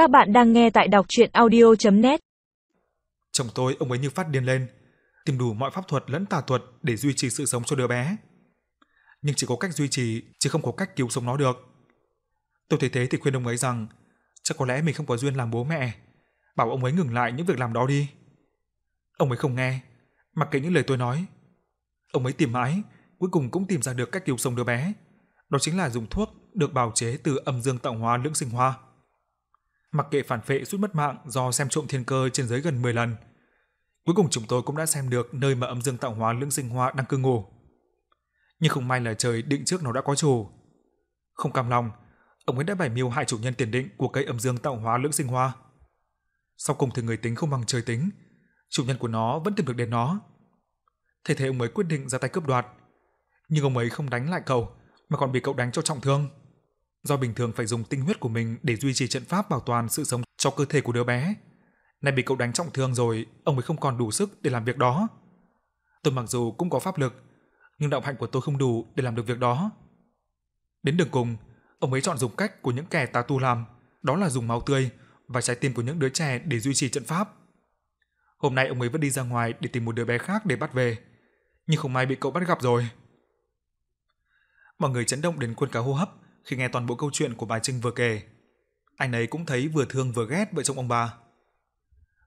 Các bạn đang nghe tại đọc chuyện audio.net Chồng tôi ông ấy như phát điên lên, tìm đủ mọi pháp thuật lẫn tà thuật để duy trì sự sống cho đứa bé. Nhưng chỉ có cách duy trì chứ không có cách cứu sống nó được. Tôi thấy thế thì khuyên ông ấy rằng chắc có lẽ mình không có duyên làm bố mẹ, bảo ông ấy ngừng lại những việc làm đó đi. Ông ấy không nghe, mặc kệ những lời tôi nói. Ông ấy tìm mãi, cuối cùng cũng tìm ra được cách cứu sống đứa bé. Đó chính là dùng thuốc được bào chế từ âm dương tạo hóa lưỡng sinh hoa. Mặc kệ phản phệ suýt mất mạng do xem trộm thiên cơ trên dưới gần 10 lần, cuối cùng chúng tôi cũng đã xem được nơi mà âm dương tạo hóa lưỡng sinh hoa đang cư ngụ. Nhưng không may là trời định trước nó đã có chủ. Không cam lòng, ông ấy đã bày mưu hại chủ nhân tiền định của cây âm dương tạo hóa lưỡng sinh hoa. Sau cùng thì người tính không bằng trời tính, chủ nhân của nó vẫn tìm được đến nó. Thế thế ông ấy quyết định ra tay cướp đoạt, nhưng ông ấy không đánh lại cậu mà còn bị cậu đánh cho trọng thương. Do bình thường phải dùng tinh huyết của mình để duy trì trận pháp bảo toàn sự sống cho cơ thể của đứa bé. Nay bị cậu đánh trọng thương rồi, ông ấy không còn đủ sức để làm việc đó. Tôi mặc dù cũng có pháp lực, nhưng đạo hạnh của tôi không đủ để làm được việc đó. Đến đường cùng, ông ấy chọn dùng cách của những kẻ tà tu làm, đó là dùng máu tươi và trái tim của những đứa trẻ để duy trì trận pháp. Hôm nay ông ấy vẫn đi ra ngoài để tìm một đứa bé khác để bắt về, nhưng không may bị cậu bắt gặp rồi. Mọi người chấn động đến quên cả hô hấp khi nghe toàn bộ câu chuyện của bà Trinh vừa kể. Anh ấy cũng thấy vừa thương vừa ghét vợ chồng ông bà.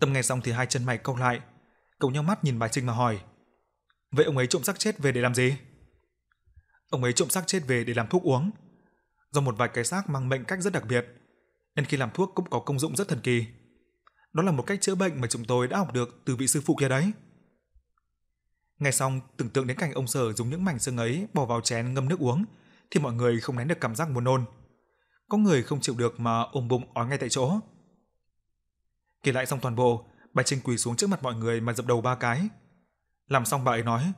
Tâm nghe xong thì hai chân mày cau lại, cậu nhau mắt nhìn bà Trinh mà hỏi: "Vậy ông ấy trộm xác chết về để làm gì?" Ông ấy trộm xác chết về để làm thuốc uống. Do một vài cái xác mang mệnh cách rất đặc biệt, nên khi làm thuốc cũng có công dụng rất thần kỳ. Đó là một cách chữa bệnh mà chúng tôi đã học được từ vị sư phụ kia đấy. Nghe xong, tưởng tượng đến cảnh ông Sở dùng những mảnh xương ấy bỏ vào chén ngâm nước uống, thì mọi người không nén được cảm giác muốn nôn. Có người không chịu được mà ôm bụng ói ngay tại chỗ. Kể lại xong toàn bộ, bà Trinh quỳ xuống trước mặt mọi người mà dập đầu ba cái. Làm xong bà ấy nói: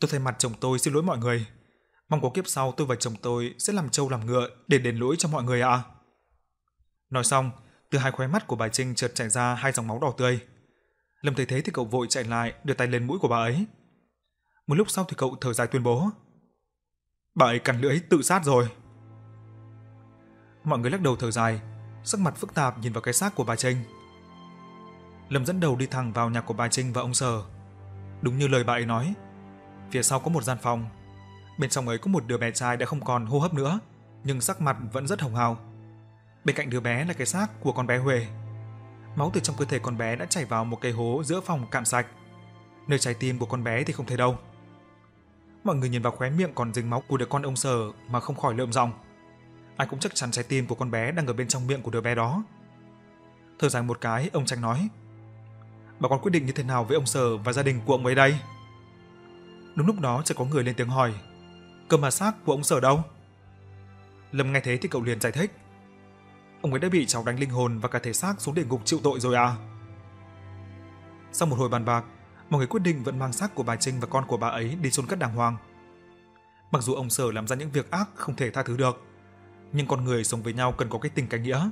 "Tôi thay mặt chồng tôi xin lỗi mọi người. Mong có kiếp sau tôi và chồng tôi sẽ làm trâu làm ngựa để đền lỗi cho mọi người ạ." À. Nói xong, từ hai khóe mắt của bà Trinh chợt chảy ra hai dòng máu đỏ tươi. Lâm thấy thế thì cậu vội chạy lại đưa tay lên mũi của bà ấy. Một lúc sau thì cậu thở dài tuyên bố: "Bà ấy cắn lưỡi tự sát rồi." Mọi người lắc đầu thở dài, sắc mặt phức tạp nhìn vào cái xác của bà Trinh. Lâm dẫn đầu đi thẳng vào nhà của bà Trinh và ông Sở. Đúng như lời bà ấy nói, phía sau có một gian phòng. Bên trong ấy có một đứa bé trai đã không còn hô hấp nữa, nhưng sắc mặt vẫn rất hồng hào. Bên cạnh đứa bé là cái xác của con bé Huệ. Máu từ trong cơ thể con bé đã chảy vào một cái hố giữa phòng cạn sạch. Nơi trái tim của con bé thì không thấy đâu. Mọi người nhìn vào khóe miệng còn dính máu của đứa con ông Sở mà không khỏi lượm giọng. Ai cũng chắc chắn trái tim của con bé đang ở bên trong miệng của đứa bé đó. Thở dài một cái, ông Tranh nói: "Bà con quyết định như thế nào với ông Sở và gia đình của ông ấy đây?" Đúng lúc đó chợt có người lên tiếng hỏi: "Cơ mà xác của ông Sở đâu?" Lâm nghe thế thì cậu liền giải thích: Ông ấy đã bị cháu đánh linh hồn và cả thể xác xuống địa ngục chịu tội rồi à? Sau một hồi bàn bạc, mọi người quyết định vẫn mang xác của bà Trinh và con của bà ấy đi chôn cất đàng hoàng. Mặc dù ông Sở làm ra những việc ác không thể tha thứ được, nhưng con người sống với nhau cần có cái tình cái nghĩa.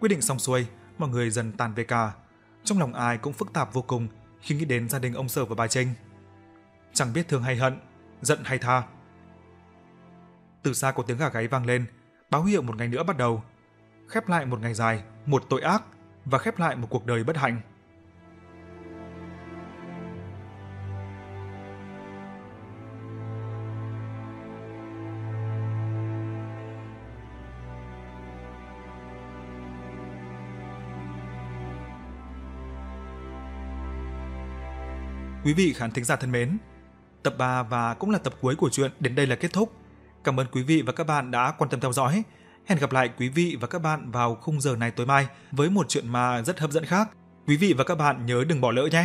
Quyết định xong xuôi, mọi người dần tàn về cả. Trong lòng ai cũng phức tạp vô cùng khi nghĩ đến gia đình ông Sở và bà Trinh. Chẳng biết thương hay hận, giận hay tha. Từ xa có tiếng gà gáy vang lên, báo hiệu một ngày nữa bắt đầu, khép lại một ngày dài, một tội ác và khép lại một cuộc đời bất hạnh. Quý vị khán thính giả thân mến, tập 3 và cũng là tập cuối của truyện đến đây là kết thúc. Cảm ơn quý vị và các bạn đã quan tâm theo dõi. Hẹn gặp lại quý vị và các bạn vào khung giờ này tối mai với một chuyện ma rất hấp dẫn khác. Quý vị và các bạn nhớ đừng bỏ lỡ nhé.